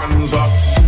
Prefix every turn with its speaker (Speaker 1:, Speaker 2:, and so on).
Speaker 1: hands up.